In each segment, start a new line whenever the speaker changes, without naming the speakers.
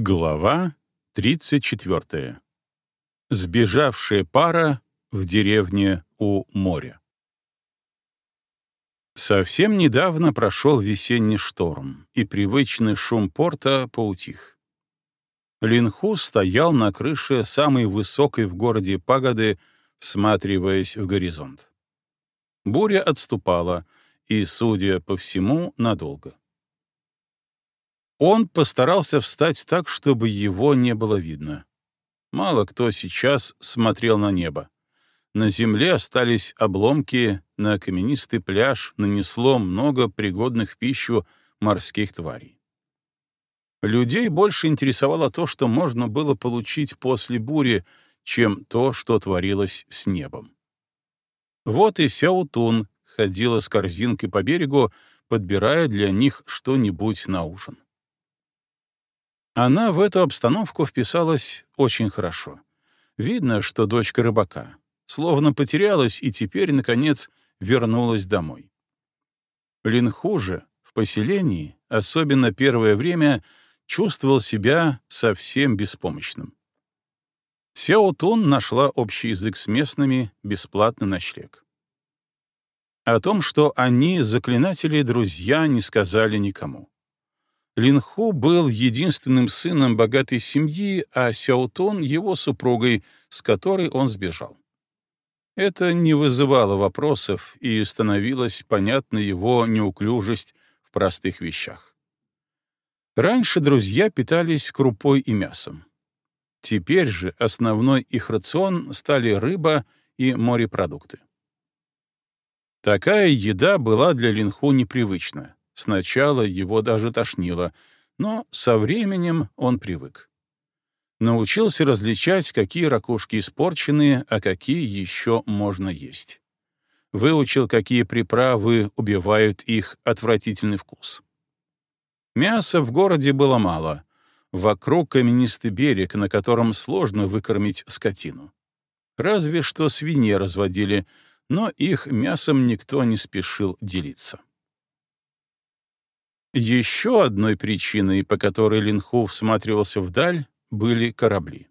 Глава 34. Сбежавшая пара в деревне у моря. Совсем недавно прошел весенний шторм, и привычный шум порта поутих. Линху стоял на крыше самой высокой в городе пагоды, всматриваясь в горизонт. Буря отступала, и, судя по всему, надолго. Он постарался встать так, чтобы его не было видно. Мало кто сейчас смотрел на небо. На земле остались обломки, на каменистый пляж нанесло много пригодных пищу морских тварей. Людей больше интересовало то, что можно было получить после бури, чем то, что творилось с небом. Вот и Сяутун ходила с корзинкой по берегу, подбирая для них что-нибудь на ужин. Она в эту обстановку вписалась очень хорошо. Видно, что дочка рыбака. Словно потерялась и теперь, наконец, вернулась домой. Линху же в поселении, особенно первое время, чувствовал себя совсем беспомощным. Сяо Тун нашла общий язык с местными, бесплатный ночлег. О том, что они, заклинатели, друзья, не сказали никому. Линху был единственным сыном богатой семьи, а Сяотон — его супругой, с которой он сбежал. Это не вызывало вопросов, и становилась понятна его неуклюжесть в простых вещах. Раньше друзья питались крупой и мясом. Теперь же основной их рацион стали рыба и морепродукты. Такая еда была для Линху непривычна. Сначала его даже тошнило, но со временем он привык. Научился различать, какие ракушки испорченные, а какие еще можно есть. Выучил, какие приправы убивают их отвратительный вкус. Мяса в городе было мало. Вокруг каменистый берег, на котором сложно выкормить скотину. Разве что свиньи разводили, но их мясом никто не спешил делиться. Еще одной причиной, по которой Линху всматривался вдаль, были корабли.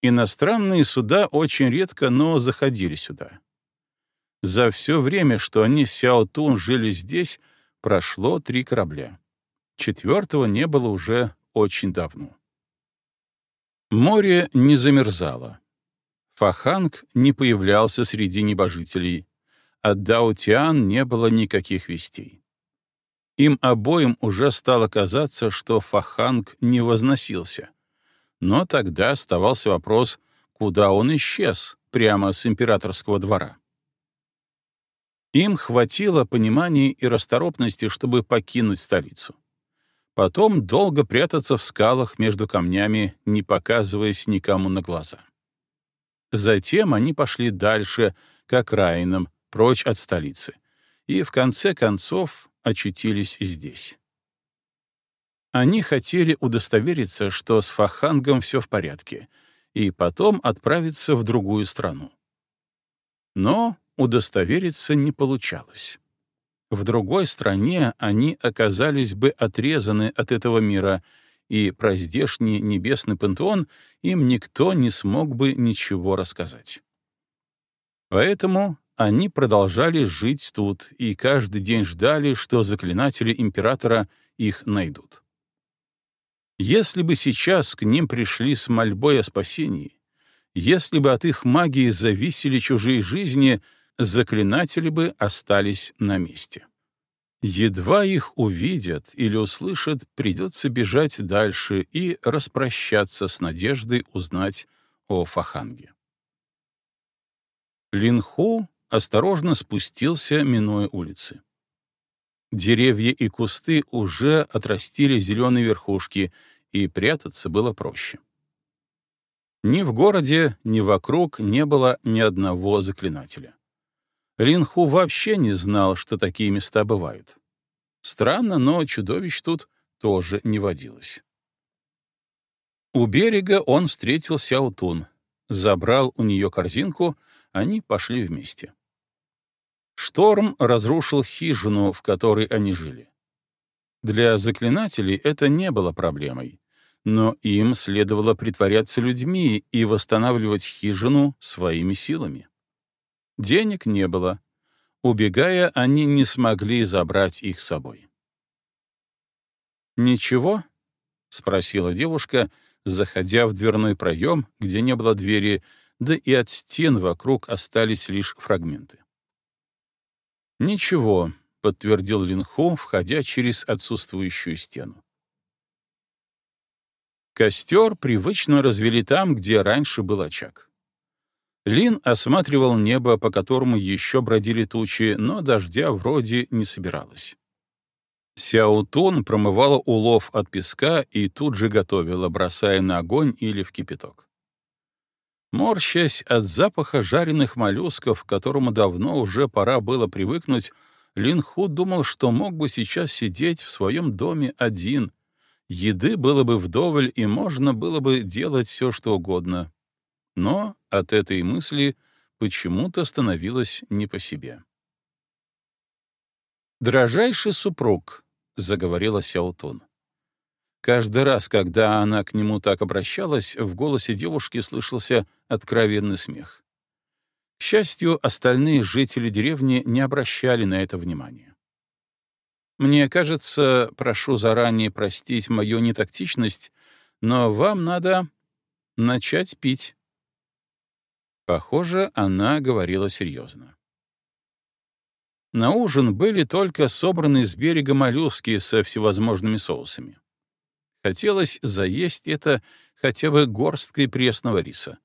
Иностранные суда очень редко, но заходили сюда. За все время, что они с Сяо Тун жили здесь, прошло три корабля. Четвертого не было уже очень давно. Море не замерзало. Фаханг не появлялся среди небожителей. От Дао Тиан не было никаких вестей. Им обоим уже стало казаться, что Фаханг не возносился. Но тогда оставался вопрос, куда он исчез прямо с императорского двора. Им хватило понимания и расторопности, чтобы покинуть столицу. Потом долго прятаться в скалах между камнями, не показываясь никому на глаза. Затем они пошли дальше, как окраинам, прочь от столицы, и в конце концов очутились здесь. Они хотели удостовериться, что с Фахангом все в порядке, и потом отправиться в другую страну. Но удостовериться не получалось. В другой стране они оказались бы отрезаны от этого мира, и про здешний небесный пантеон им никто не смог бы ничего рассказать. Поэтому они продолжали жить тут и каждый день ждали, что заклинатели императора их найдут. Если бы сейчас к ним пришли с мольбой о спасении, если бы от их магии зависели чужие жизни, заклинатели бы остались на месте. Едва их увидят или услышат, придется бежать дальше и распрощаться с надеждой узнать о Фаханге. Линху осторожно спустился, минуя улицы. Деревья и кусты уже отрастили зеленые верхушки, и прятаться было проще. Ни в городе, ни вокруг не было ни одного заклинателя. Линху вообще не знал, что такие места бывают. Странно, но чудовищ тут тоже не водилось. У берега он встретил Сяутун, забрал у нее корзинку, они пошли вместе. Шторм разрушил хижину, в которой они жили. Для заклинателей это не было проблемой, но им следовало притворяться людьми и восстанавливать хижину своими силами. Денег не было. Убегая, они не смогли забрать их с собой. «Ничего?» — спросила девушка, заходя в дверной проем, где не было двери, да и от стен вокруг остались лишь фрагменты. «Ничего», — подтвердил Линху, входя через отсутствующую стену. Костер привычно развели там, где раньше был очаг. Лин осматривал небо, по которому еще бродили тучи, но дождя вроде не собиралось. Сяутун промывала улов от песка и тут же готовила, бросая на огонь или в кипяток. Морщась от запаха жареных моллюсков, к которому давно уже пора было привыкнуть, Лин Ху думал, что мог бы сейчас сидеть в своем доме один. Еды было бы вдоволь, и можно было бы делать все, что угодно. Но от этой мысли почему-то становилось не по себе. «Дорожайший супруг», — заговорила Сяутун. Каждый раз, когда она к нему так обращалась, в голосе девушки слышался откровенный смех. К счастью, остальные жители деревни не обращали на это внимания. «Мне кажется, прошу заранее простить мою нетактичность, но вам надо начать пить». Похоже, она говорила серьезно. На ужин были только собраны с берега моллюски со всевозможными соусами. Хотелось заесть это хотя бы горсткой пресного риса,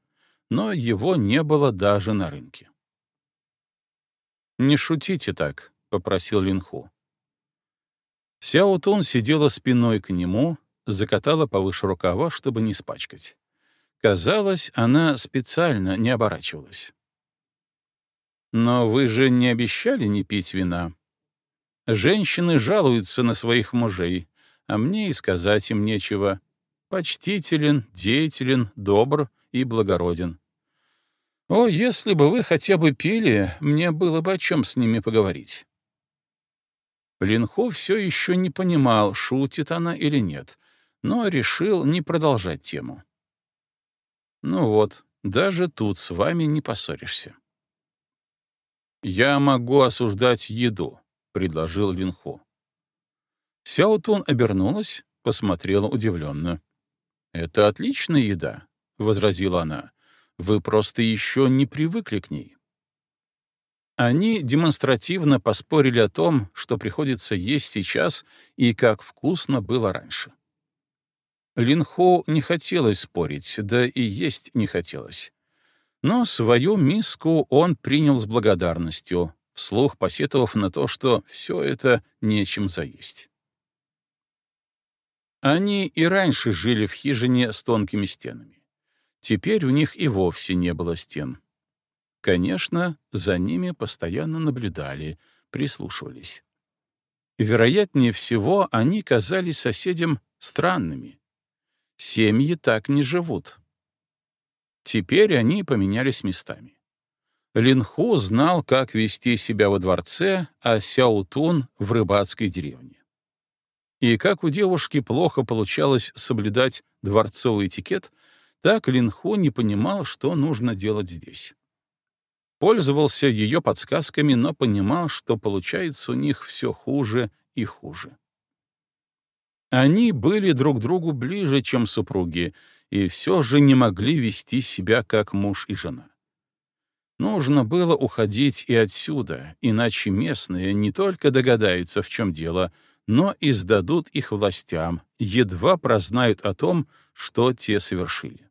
но его не было даже на рынке. «Не шутите так», — попросил Линху. Сяо Тун сидела спиной к нему, закатала повыше рукава, чтобы не испачкать. Казалось, она специально не оборачивалась. Но вы же не обещали не пить вина. Женщины жалуются на своих мужей, а мне и сказать им нечего. Почтителен, деятелен, добр и благороден. О, если бы вы хотя бы пили, мне было бы о чем с ними поговорить. Линхо все еще не понимал, шутит она или нет, но решил не продолжать тему. Ну вот, даже тут с вами не поссоришься. «Я могу осуждать еду», — предложил Линху. Сяотун обернулась, посмотрела удивленно. «Это отличная еда», — возразила она. «Вы просто еще не привыкли к ней». Они демонстративно поспорили о том, что приходится есть сейчас и как вкусно было раньше. Линху не хотелось спорить, да и есть не хотелось. Но свою миску он принял с благодарностью, вслух посетовав на то, что все это нечем заесть. Они и раньше жили в хижине с тонкими стенами. Теперь у них и вовсе не было стен. Конечно, за ними постоянно наблюдали, прислушивались. Вероятнее всего, они казались соседям странными. Семьи так не живут. Теперь они поменялись местами. Линху знал, как вести себя во дворце, а Сяутун — в рыбацкой деревне. И как у девушки плохо получалось соблюдать дворцовый этикет, так Линху не понимал, что нужно делать здесь. Пользовался ее подсказками, но понимал, что получается у них все хуже и хуже. Они были друг другу ближе, чем супруги, и все же не могли вести себя как муж и жена. Нужно было уходить и отсюда, иначе местные не только догадаются, в чем дело, но и сдадут их властям, едва прознают о том, что те совершили.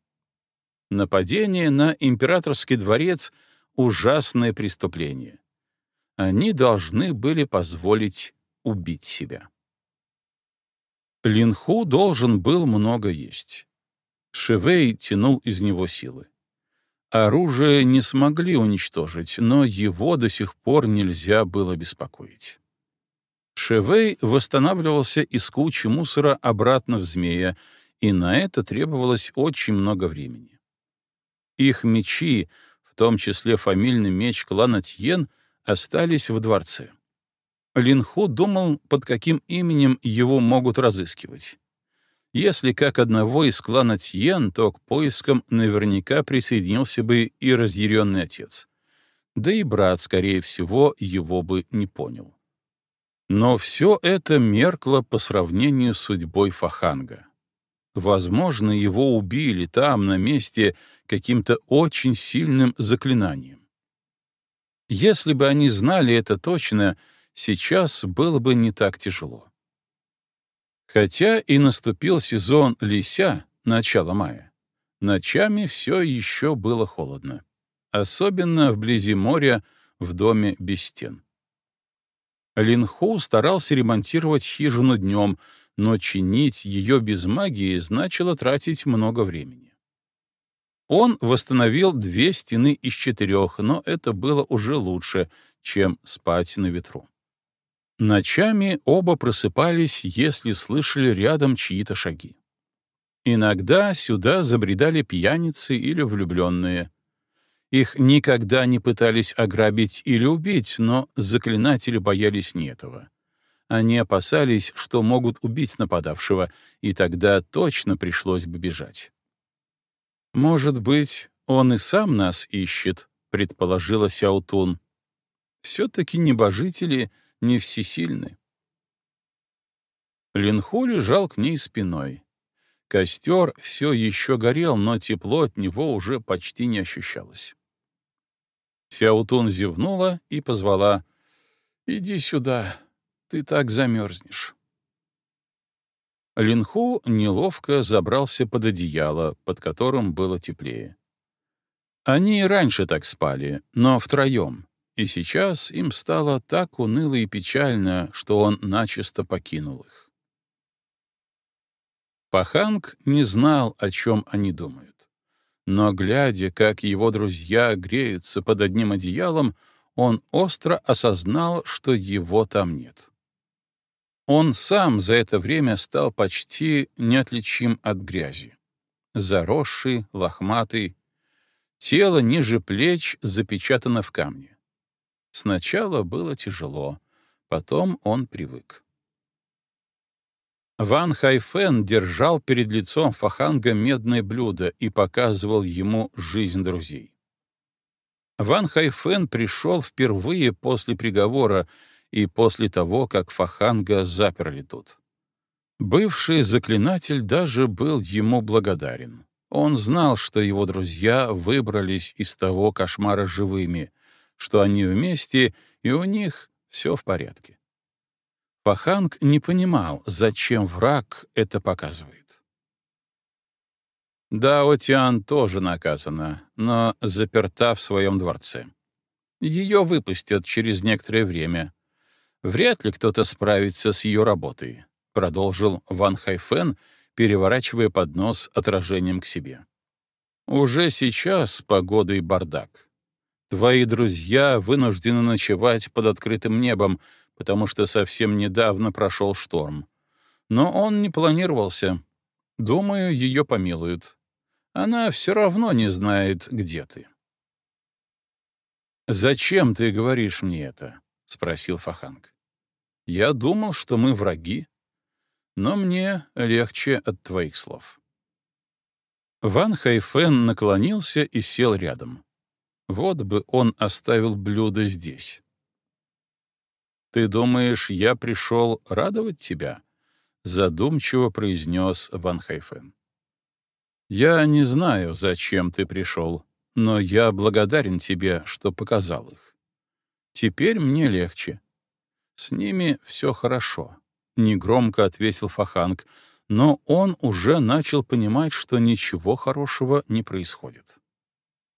Нападение на императорский дворец — ужасное преступление. Они должны были позволить убить себя. Линху должен был много есть. Шевей тянул из него силы. Оружие не смогли уничтожить, но его до сих пор нельзя было беспокоить. Шевей восстанавливался из кучи мусора обратно в змея, и на это требовалось очень много времени. Их мечи, в том числе фамильный меч клана Тьен, остались в дворце. Линху думал, под каким именем его могут разыскивать. Если как одного из клана Тьен, то к поискам наверняка присоединился бы и разъяренный отец. Да и брат, скорее всего, его бы не понял. Но все это меркло по сравнению с судьбой Фаханга. Возможно, его убили там, на месте, каким-то очень сильным заклинанием. Если бы они знали это точно, сейчас было бы не так тяжело. Хотя и наступил сезон лися, начало мая, ночами все еще было холодно, особенно вблизи моря в доме без стен. Линху старался ремонтировать хижину днем, но чинить ее без магии значило тратить много времени. Он восстановил две стены из четырех, но это было уже лучше, чем спать на ветру. Ночами оба просыпались, если слышали рядом чьи-то шаги. Иногда сюда забредали пьяницы или влюбленные. Их никогда не пытались ограбить или убить, но заклинатели боялись не этого. Они опасались, что могут убить нападавшего, и тогда точно пришлось бы бежать. «Может быть, он и сам нас ищет», — предположила Сяутун. «Все-таки небожители не всесильны». Линху лежал к ней спиной. Костер все еще горел, но тепло от него уже почти не ощущалось. Сяутун зевнула и позвала. «Иди сюда, ты так замерзнешь». Линху неловко забрался под одеяло, под которым было теплее. Они и раньше так спали, но втроем, и сейчас им стало так уныло и печально, что он начисто покинул их. Паханг не знал, о чем они думают. Но, глядя, как его друзья греются под одним одеялом, он остро осознал, что его там нет. Он сам за это время стал почти неотличим от грязи. Заросший, лохматый, тело ниже плеч запечатано в камне. Сначала было тяжело, потом он привык. Ван Хайфен держал перед лицом Фаханга медное блюдо и показывал ему жизнь друзей. Ван Хайфен пришел впервые после приговора, и после того, как Фаханга заперли тут. Бывший заклинатель даже был ему благодарен. Он знал, что его друзья выбрались из того кошмара живыми, что они вместе, и у них все в порядке. Фаханг не понимал, зачем враг это показывает. Да, Отиан тоже наказана, но заперта в своем дворце. Ее выпустят через некоторое время, Вряд ли кто-то справится с ее работой, продолжил Ван Хайфен, переворачивая поднос отражением к себе. Уже сейчас с погодой бардак. Твои друзья вынуждены ночевать под открытым небом, потому что совсем недавно прошел шторм. Но он не планировался. Думаю, ее помилуют. Она все равно не знает, где ты. «Зачем ты говоришь мне это?» — спросил Фаханг. Я думал, что мы враги, но мне легче от твоих слов. Ван Хайфен наклонился и сел рядом. Вот бы он оставил блюдо здесь. «Ты думаешь, я пришел радовать тебя?» — задумчиво произнес Ван Хайфен. «Я не знаю, зачем ты пришел, но я благодарен тебе, что показал их. Теперь мне легче. С ними все хорошо, — негромко ответил Фаханг, но он уже начал понимать, что ничего хорошего не происходит.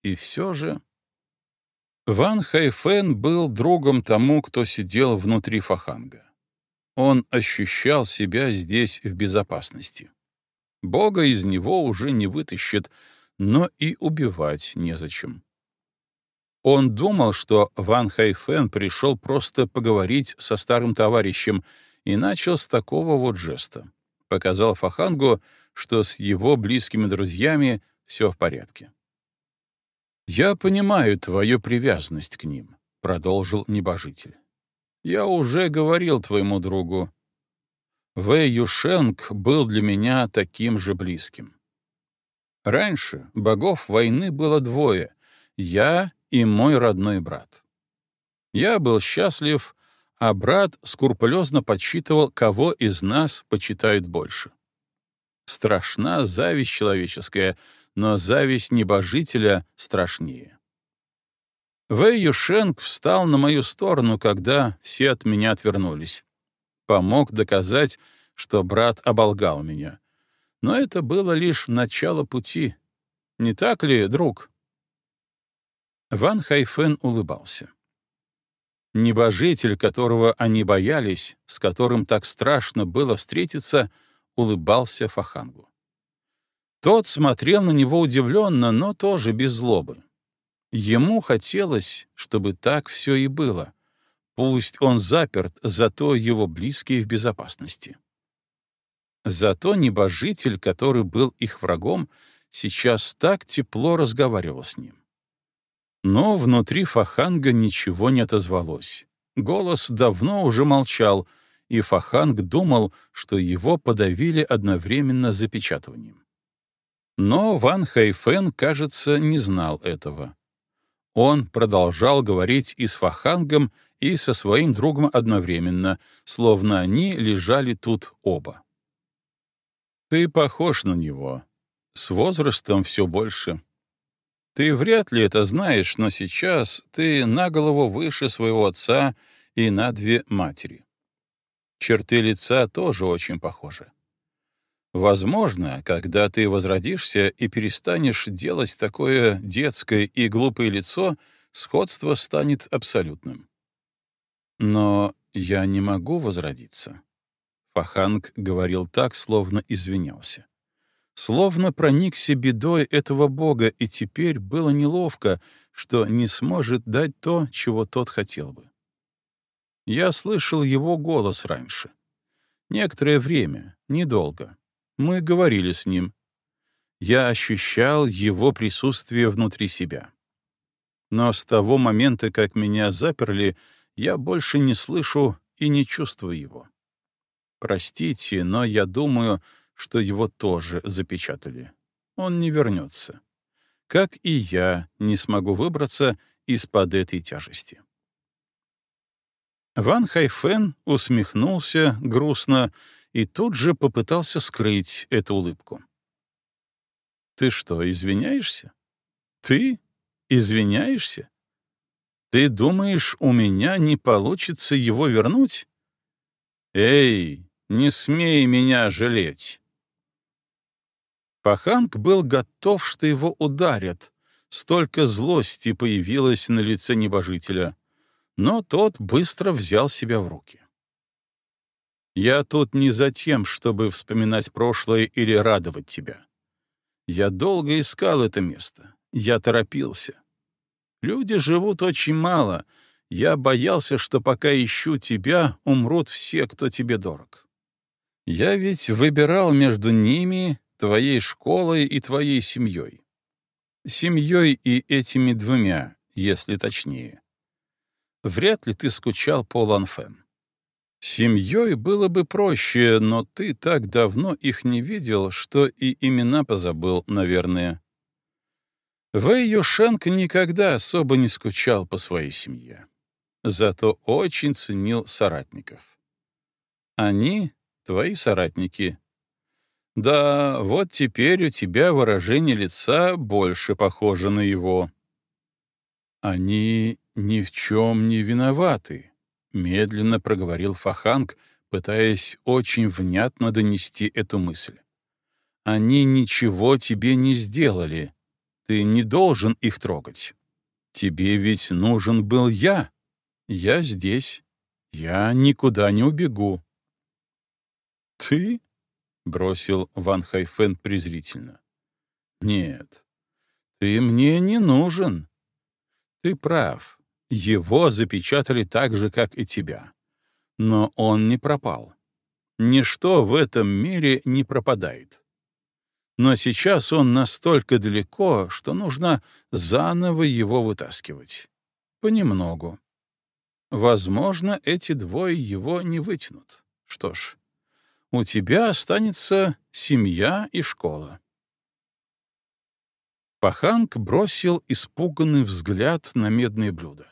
И все же... Ван Хайфен был другом тому, кто сидел внутри Фаханга. Он ощущал себя здесь в безопасности. Бога из него уже не вытащит, но и убивать незачем. Он думал, что Ван Хайфен пришел просто поговорить со старым товарищем и начал с такого вот жеста. Показал Фахангу, что с его близкими друзьями все в порядке. «Я понимаю твою привязанность к ним», — продолжил небожитель. «Я уже говорил твоему другу. Вэй Юшенг был для меня таким же близким. Раньше богов войны было двое — я и мой родной брат. Я был счастлив, а брат скрупулезно подсчитывал, кого из нас почитают больше. Страшна зависть человеческая, но зависть небожителя страшнее. Вэй Юшенг встал на мою сторону, когда все от меня отвернулись. Помог доказать, что брат оболгал меня. Но это было лишь начало пути. Не так ли, друг? Ван Хайфен улыбался. Небожитель, которого они боялись, с которым так страшно было встретиться, улыбался Фахангу. Тот смотрел на него удивленно, но тоже без злобы. Ему хотелось, чтобы так все и было. Пусть он заперт, зато его близкие в безопасности. Зато небожитель, который был их врагом, сейчас так тепло разговаривал с ним. Но внутри Фаханга ничего не отозвалось. Голос давно уже молчал, и Фаханг думал, что его подавили одновременно запечатыванием. Но Ван Хайфен, кажется, не знал этого. Он продолжал говорить и с Фахангом, и со своим другом одновременно, словно они лежали тут оба. «Ты похож на него. С возрастом все больше. Ты вряд ли это знаешь, но сейчас ты на голову выше своего отца и на две матери. Черты лица тоже очень похожи. Возможно, когда ты возродишься и перестанешь делать такое детское и глупое лицо, сходство станет абсолютным. Но я не могу возродиться. Фаханг говорил так, словно извинялся словно проникся бедой этого бога, и теперь было неловко, что не сможет дать то, чего тот хотел бы. Я слышал его голос раньше. Некоторое время, недолго. Мы говорили с ним. Я ощущал его присутствие внутри себя. Но с того момента, как меня заперли, я больше не слышу и не чувствую его. Простите, но я думаю, что его тоже запечатали. Он не вернется. Как и я не смогу выбраться из-под этой тяжести. Ван Хайфен усмехнулся грустно и тут же попытался скрыть эту улыбку. «Ты что, извиняешься? Ты извиняешься? Ты думаешь, у меня не получится его вернуть? Эй, не смей меня жалеть!» Паханг был готов, что его ударят. Столько злости появилось на лице небожителя. Но тот быстро взял себя в руки. «Я тут не за тем, чтобы вспоминать прошлое или радовать тебя. Я долго искал это место. Я торопился. Люди живут очень мало. Я боялся, что пока ищу тебя, умрут все, кто тебе дорог. Я ведь выбирал между ними твоей школой и твоей семьей. Семьей и этими двумя, если точнее. Вряд ли ты скучал по Ланфен. Семьей было бы проще, но ты так давно их не видел, что и имена позабыл, наверное. Вэй Юшенко никогда особо не скучал по своей семье. Зато очень ценил соратников. Они — твои соратники, да, вот теперь у тебя выражение лица больше похоже на его. Они ни в чем не виноваты, медленно проговорил Фаханг, пытаясь очень внятно донести эту мысль. Они ничего тебе не сделали. Ты не должен их трогать. Тебе ведь нужен был я. Я здесь. Я никуда не убегу. Ты? — бросил Ван Хайфен презрительно. «Нет, ты мне не нужен. Ты прав. Его запечатали так же, как и тебя. Но он не пропал. Ничто в этом мире не пропадает. Но сейчас он настолько далеко, что нужно заново его вытаскивать. Понемногу. Возможно, эти двое его не вытянут. Что ж, у тебя останется семья и школа. Паханг бросил испуганный взгляд на медное блюдо.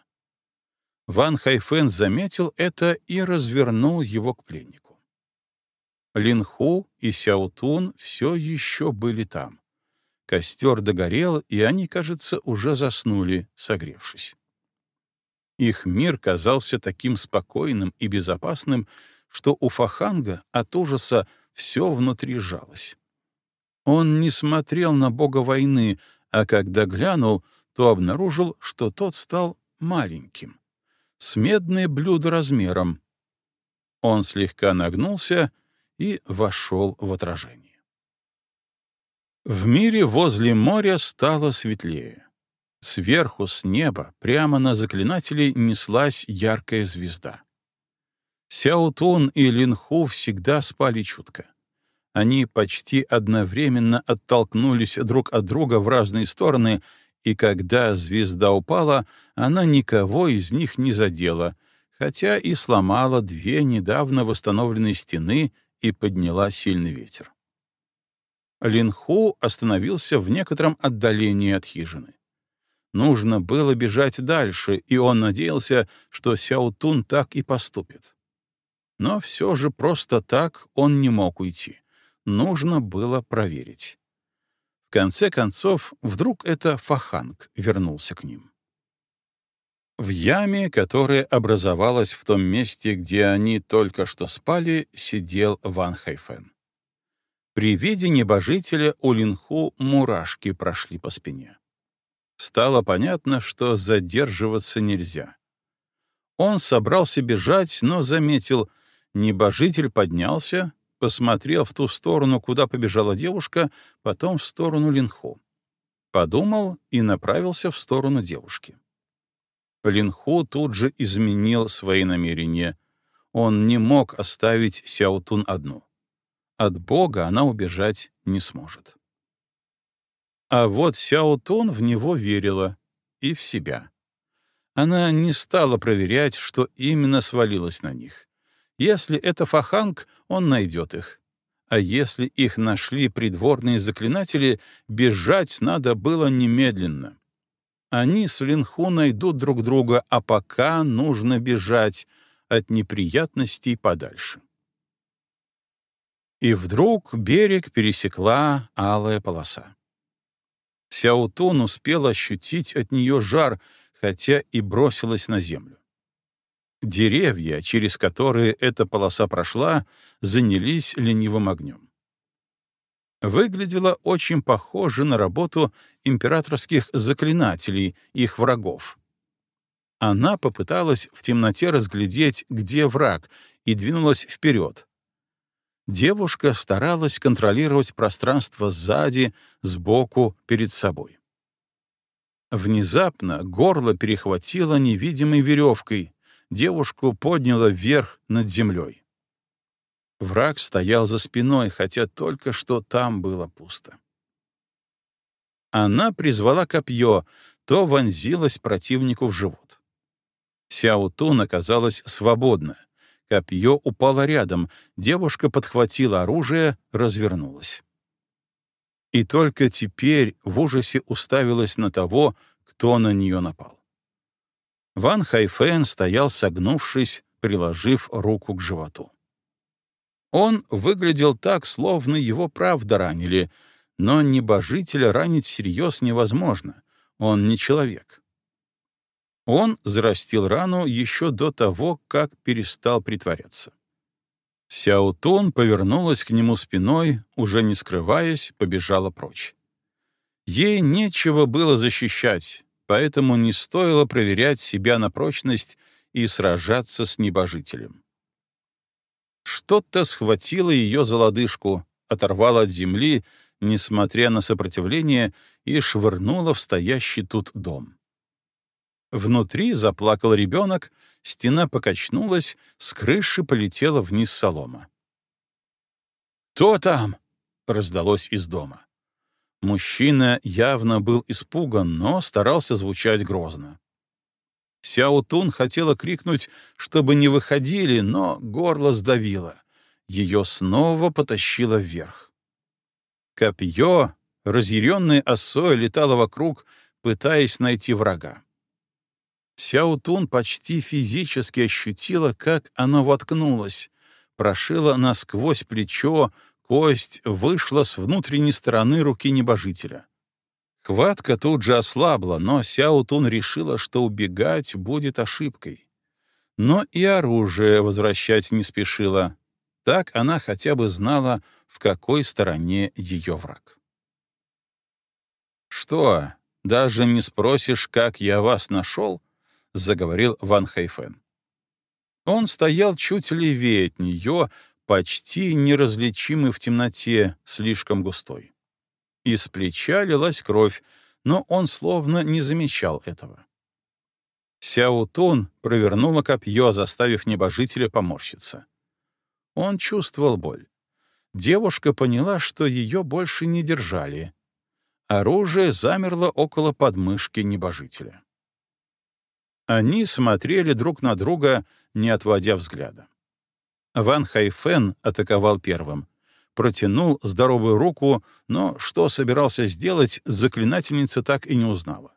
Ван Хайфен заметил это и развернул его к пленнику. Линху и Сяутун все еще были там. Костер догорел, и они, кажется, уже заснули, согревшись. Их мир казался таким спокойным и безопасным, что у Фаханга от ужаса все внутри сжалось. Он не смотрел на бога войны, а когда глянул, то обнаружил, что тот стал маленьким, с медное блюдо размером. Он слегка нагнулся и вошел в отражение. В мире возле моря стало светлее. Сверху, с неба, прямо на заклинателей неслась яркая звезда. Сяутун и Линху всегда спали чутко. Они почти одновременно оттолкнулись друг от друга в разные стороны, и когда звезда упала, она никого из них не задела, хотя и сломала две недавно восстановленные стены и подняла сильный ветер. Линху остановился в некотором отдалении от хижины. Нужно было бежать дальше, и он надеялся, что Сяутун так и поступит. Но все же просто так он не мог уйти. Нужно было проверить. В конце концов, вдруг это Фаханг вернулся к ним. В яме, которая образовалась в том месте, где они только что спали, сидел Ван Хайфен. При виде небожителя у Линху мурашки прошли по спине. Стало понятно, что задерживаться нельзя. Он собрался бежать, но заметил, небожитель поднялся, посмотрел в ту сторону, куда побежала девушка, потом в сторону Линху. Подумал и направился в сторону девушки. Линху тут же изменил свои намерения. Он не мог оставить Сяутун одну. От Бога она убежать не сможет. А вот Сяо Тун в него верила и в себя. Она не стала проверять, что именно свалилось на них. Если это Фаханг, он найдет их. А если их нашли придворные заклинатели, бежать надо было немедленно. Они с Линху найдут друг друга, а пока нужно бежать от неприятностей подальше. И вдруг берег пересекла алая полоса. Сяутун успел ощутить от нее жар, хотя и бросилась на землю. Деревья, через которые эта полоса прошла, занялись ленивым огнем. Выглядело очень похоже на работу императорских заклинателей, их врагов. Она попыталась в темноте разглядеть, где враг, и двинулась вперед, девушка старалась контролировать пространство сзади, сбоку, перед собой. Внезапно горло перехватило невидимой веревкой, девушку подняло вверх над землей. Враг стоял за спиной, хотя только что там было пусто. Она призвала копье, то вонзилась противнику в живот. Сяутун оказалась свободна, Копье упало рядом, девушка подхватила оружие, развернулась. И только теперь в ужасе уставилась на того, кто на нее напал. Ван Хайфен стоял согнувшись, приложив руку к животу. Он выглядел так, словно его правда ранили, но небожителя ранить всерьез невозможно, он не человек. Он зарастил рану еще до того, как перестал притворяться. Сяутун повернулась к нему спиной, уже не скрываясь, побежала прочь. Ей нечего было защищать, поэтому не стоило проверять себя на прочность и сражаться с небожителем. Что-то схватило ее за лодыжку, оторвало от земли, несмотря на сопротивление, и швырнуло в стоящий тут дом. Внутри заплакал ребенок, стена покачнулась, с крыши полетела вниз солома. «Кто там?» — раздалось из дома. Мужчина явно был испуган, но старался звучать грозно. Сяо Тун хотела крикнуть, чтобы не выходили, но горло сдавило. ее снова потащило вверх. Копье, разъяренное осой, летало вокруг, пытаясь найти врага. Сяутун почти физически ощутила, как оно воткнулось, прошило насквозь плечо, кость вышла с внутренней стороны руки небожителя. Хватка тут же ослабла, но Сяутун решила, что убегать будет ошибкой. Но и оружие возвращать не спешила. Так она хотя бы знала, в какой стороне ее враг. «Что, даже не спросишь, как я вас нашел?» — заговорил Ван Хайфен. Он стоял чуть левее от нее, почти неразличимый в темноте, слишком густой. Из плеча лилась кровь, но он словно не замечал этого. Сяо Тун провернула копье, заставив небожителя поморщиться. Он чувствовал боль. Девушка поняла, что ее больше не держали. Оружие замерло около подмышки небожителя. Они смотрели друг на друга, не отводя взгляда. Ван Хайфен атаковал первым. Протянул здоровую руку, но что собирался сделать, заклинательница так и не узнала.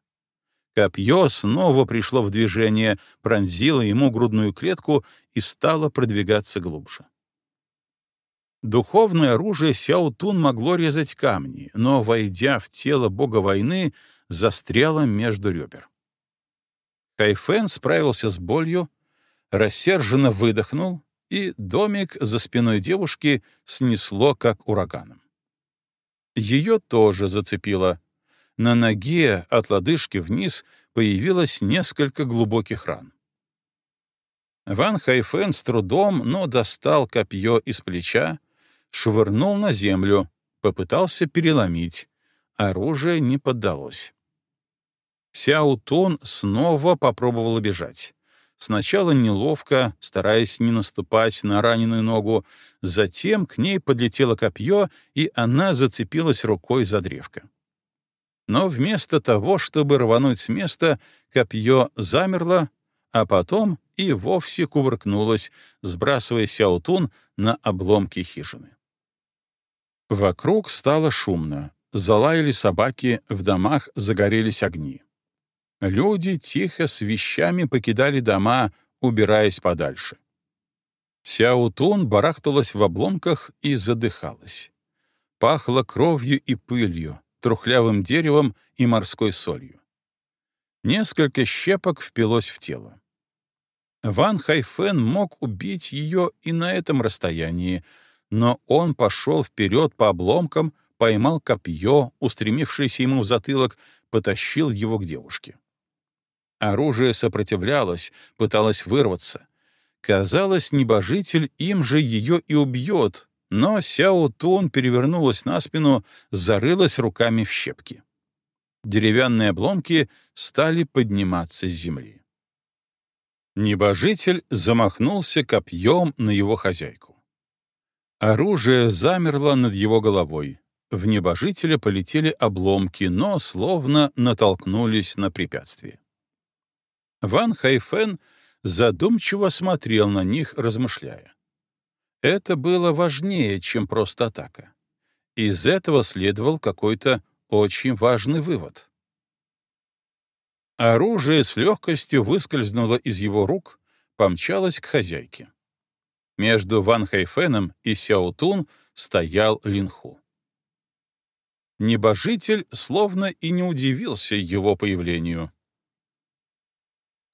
Копье снова пришло в движение, пронзило ему грудную клетку и стало продвигаться глубже. Духовное оружие Сяо Тун могло резать камни, но, войдя в тело бога войны, застряло между ребер. Кайфен справился с болью, рассерженно выдохнул, и домик за спиной девушки снесло как ураганом. Ее тоже зацепило. На ноге от лодыжки вниз появилось несколько глубоких ран. Ван Хайфен с трудом, но достал копье из плеча, швырнул на землю, попытался переломить. Оружие не поддалось. Сяо Тун снова попробовала бежать. Сначала неловко, стараясь не наступать на раненую ногу, затем к ней подлетело копье, и она зацепилась рукой за древко. Но вместо того, чтобы рвануть с места, копье замерло, а потом и вовсе кувыркнулось, сбрасывая Сяутун на обломки хижины. Вокруг стало шумно. Залаяли собаки, в домах загорелись огни. Люди тихо с вещами покидали дома, убираясь подальше. Сяутун барахталась в обломках и задыхалась. Пахло кровью и пылью, трухлявым деревом и морской солью. Несколько щепок впилось в тело. Ван Хайфен мог убить ее и на этом расстоянии, но он пошел вперед по обломкам, поймал копье, устремившееся ему в затылок, потащил его к девушке. Оружие сопротивлялось, пыталось вырваться. Казалось, небожитель им же ее и убьет, но Сяо Тун перевернулась на спину, зарылась руками в щепки. Деревянные обломки стали подниматься с земли. Небожитель замахнулся копьем на его хозяйку. Оружие замерло над его головой. В небожителя полетели обломки, но словно натолкнулись на препятствие. Ван Хайфен задумчиво смотрел на них, размышляя. Это было важнее, чем просто атака. Из этого следовал какой-то очень важный вывод. Оружие с легкостью выскользнуло из его рук, помчалось к хозяйке. Между Ван Хайфеном и Сяотун стоял Линху. Небожитель словно и не удивился его появлению.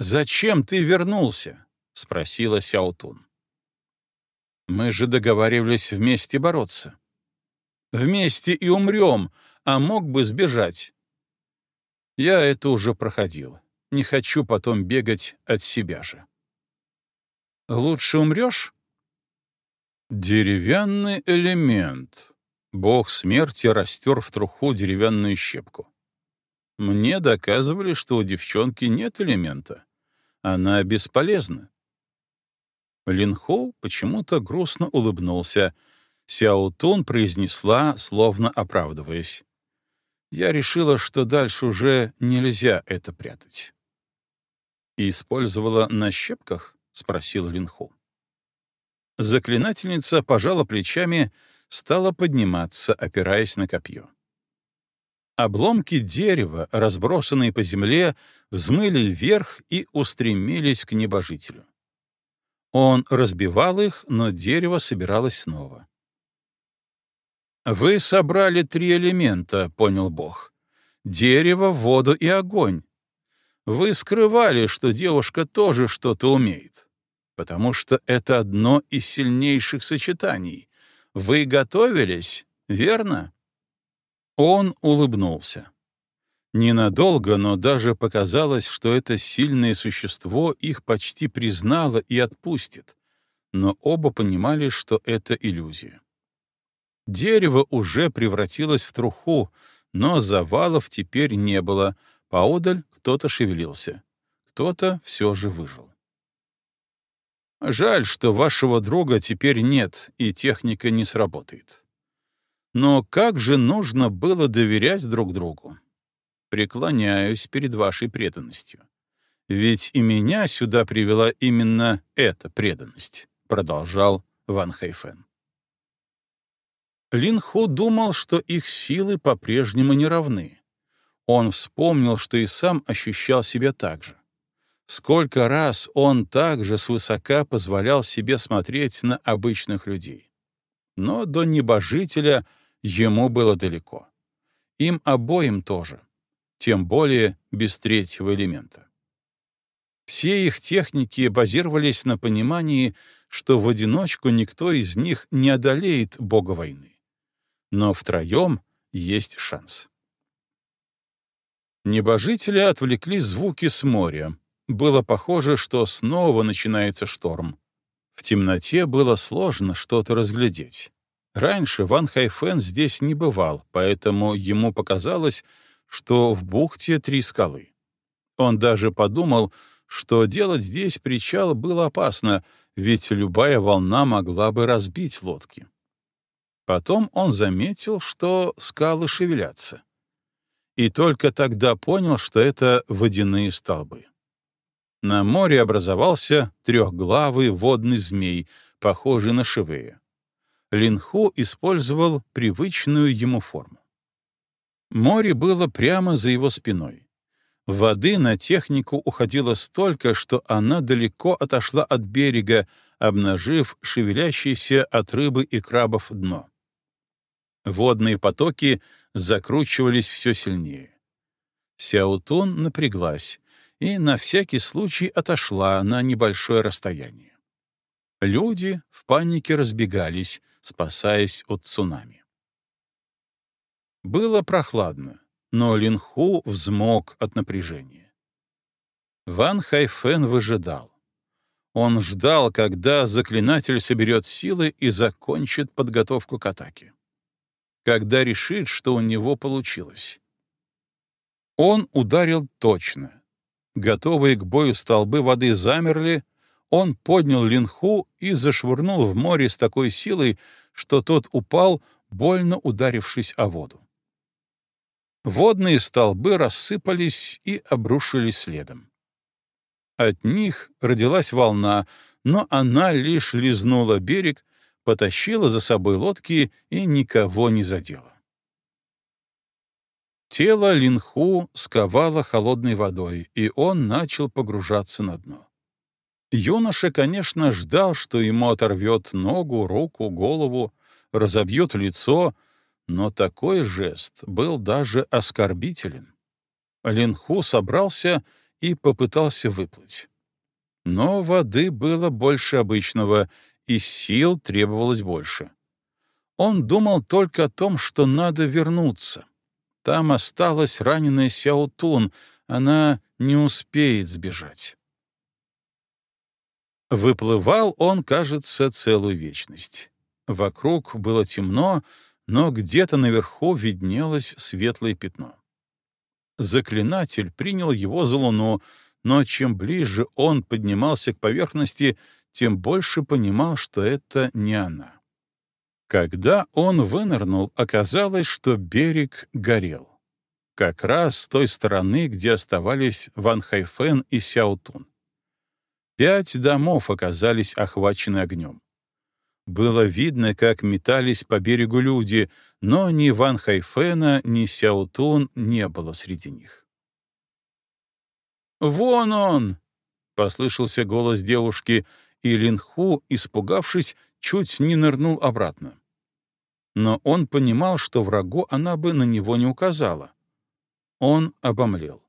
«Зачем ты вернулся?» — спросила Сяотун. «Мы же договаривались вместе бороться. Вместе и умрем, а мог бы сбежать. Я это уже проходил. Не хочу потом бегать от себя же». «Лучше умрешь?» Деревянный элемент. Бог смерти растер в труху деревянную щепку. Мне доказывали, что у девчонки нет элемента. Она бесполезна. Линхоу почему-то грустно улыбнулся. Сяо Тун произнесла, словно оправдываясь. Я решила, что дальше уже нельзя это прятать. «Использовала на щепках?» — спросил Линху. Заклинательница пожала плечами, стала подниматься, опираясь на копье. Обломки дерева, разбросанные по земле, взмыли вверх и устремились к небожителю. Он разбивал их, но дерево собиралось снова. «Вы собрали три элемента», — понял Бог. «Дерево, воду и огонь. Вы скрывали, что девушка тоже что-то умеет, потому что это одно из сильнейших сочетаний. Вы готовились, верно?» Он улыбнулся. Ненадолго, но даже показалось, что это сильное существо их почти признало и отпустит, но оба понимали, что это иллюзия. Дерево уже превратилось в труху, но завалов теперь не было, поодаль кто-то шевелился, кто-то все же выжил. Жаль, что вашего друга теперь нет, и техника не сработает. Но как же нужно было доверять друг другу? Преклоняюсь перед вашей преданностью. Ведь и меня сюда привела именно эта преданность, продолжал Ван Хайфен. Лин Ху думал, что их силы по-прежнему не равны. Он вспомнил, что и сам ощущал себя так же. Сколько раз он также свысока позволял себе смотреть на обычных людей. Но до небожителя ему было далеко. Им обоим тоже, тем более без третьего элемента. Все их техники базировались на понимании, что в одиночку никто из них не одолеет бога войны но втроем есть шанс. Небожители отвлекли звуки с моря. Было похоже, что снова начинается шторм. В темноте было сложно что-то разглядеть. Раньше Ван Хайфен здесь не бывал, поэтому ему показалось, что в бухте три скалы. Он даже подумал, что делать здесь причал было опасно, ведь любая волна могла бы разбить лодки. Потом он заметил, что скалы шевелятся. И только тогда понял, что это водяные столбы. На море образовался трехглавый водный змей, похожий на шивея. Линху использовал привычную ему форму. Море было прямо за его спиной. Воды на технику уходило столько, что она далеко отошла от берега, обнажив шевелящееся от рыбы и крабов дно. Водные потоки закручивались все сильнее. Сяутун напряглась и на всякий случай отошла на небольшое расстояние. Люди в панике разбегались, спасаясь от цунами. Было прохладно, но Линху взмок от напряжения. Ван Хайфен выжидал. Он ждал, когда заклинатель соберет силы и закончит подготовку к атаке когда решит, что у него получилось. Он ударил точно. Готовые к бою столбы воды замерли, он поднял линху и зашвырнул в море с такой силой, что тот упал, больно ударившись о воду. Водные столбы рассыпались и обрушились следом. От них родилась волна, но она лишь лизнула берег, потащила за собой лодки и никого не задела. Тело Линху сковало холодной водой, и он начал погружаться на дно. Юноша, конечно, ждал, что ему оторвет ногу, руку, голову, разобьет лицо, но такой жест был даже оскорбителен. Линху собрался и попытался выплыть. Но воды было больше обычного, и сил требовалось больше. Он думал только о том, что надо вернуться. Там осталась раненая Сяотун, она не успеет сбежать. Выплывал он, кажется, целую вечность. Вокруг было темно, но где-то наверху виднелось светлое пятно. Заклинатель принял его за луну, но чем ближе он поднимался к поверхности, тем больше понимал, что это не она. Когда он вынырнул, оказалось, что берег горел. Как раз с той стороны, где оставались Ван Хайфен и Сяутун. Пять домов оказались охвачены огнем. Было видно, как метались по берегу люди, но ни Ван Хайфена, ни Сяутун не было среди них. «Вон он!» — послышался голос девушки, и Линху, испугавшись, чуть не нырнул обратно. Но он понимал, что врагу она бы на него не указала. Он обомлел.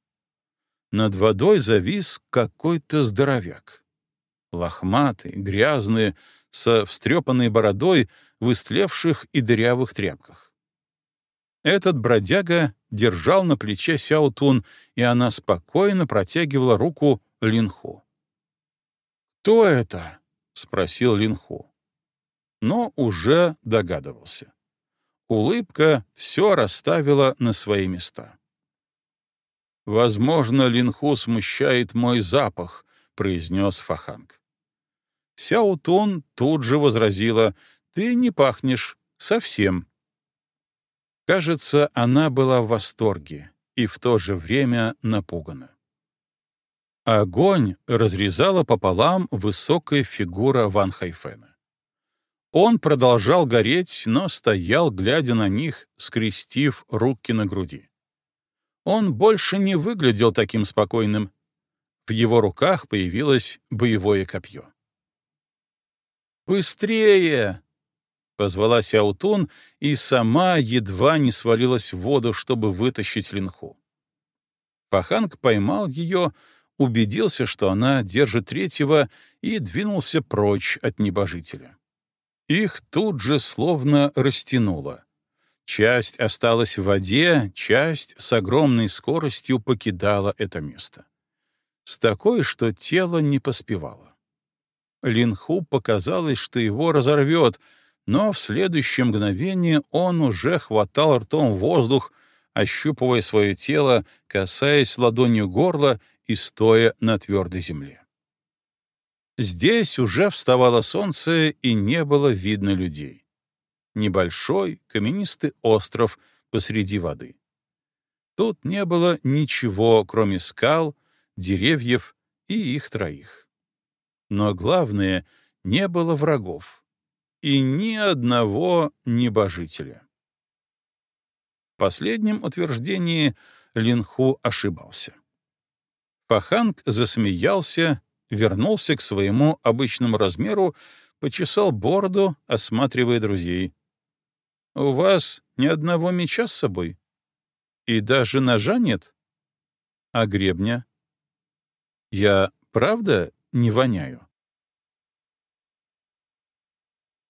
Над водой завис какой-то здоровяк. Лохматый, грязный, со встрепанной бородой в истлевших и дырявых тряпках. Этот бродяга держал на плече Сяутун, и она спокойно протягивала руку Линху. «Кто это?» — спросил Линху. Но уже догадывался. Улыбка все расставила на свои места. «Возможно, Линху смущает мой запах», — произнес Фаханг. Сяутун тут же возразила, «Ты не пахнешь совсем». Кажется, она была в восторге и в то же время напугана. Огонь разрезала пополам высокая фигура Ван Хайфена. Он продолжал гореть, но стоял, глядя на них, скрестив руки на груди. Он больше не выглядел таким спокойным. В его руках появилось боевое копье. «Быстрее!» — позвала Сяутун и сама едва не свалилась в воду, чтобы вытащить линху. Паханг поймал ее, убедился, что она держит третьего, и двинулся прочь от небожителя. Их тут же словно растянуло. Часть осталась в воде, часть с огромной скоростью покидала это место. С такой, что тело не поспевало. Линху показалось, что его разорвет, но в следующее мгновение он уже хватал ртом воздух, ощупывая свое тело, касаясь ладонью горла и стоя на твердой земле. Здесь уже вставало солнце, и не было видно людей небольшой каменистый остров посреди воды. Тут не было ничего, кроме скал, деревьев и их троих. Но главное, не было врагов и ни одного небожителя. В последнем утверждении Линху ошибался. Паханг засмеялся, вернулся к своему обычному размеру, почесал бороду, осматривая друзей. У вас ни одного меча с собой? И даже ножа нет? А гребня? Я правда не воняю?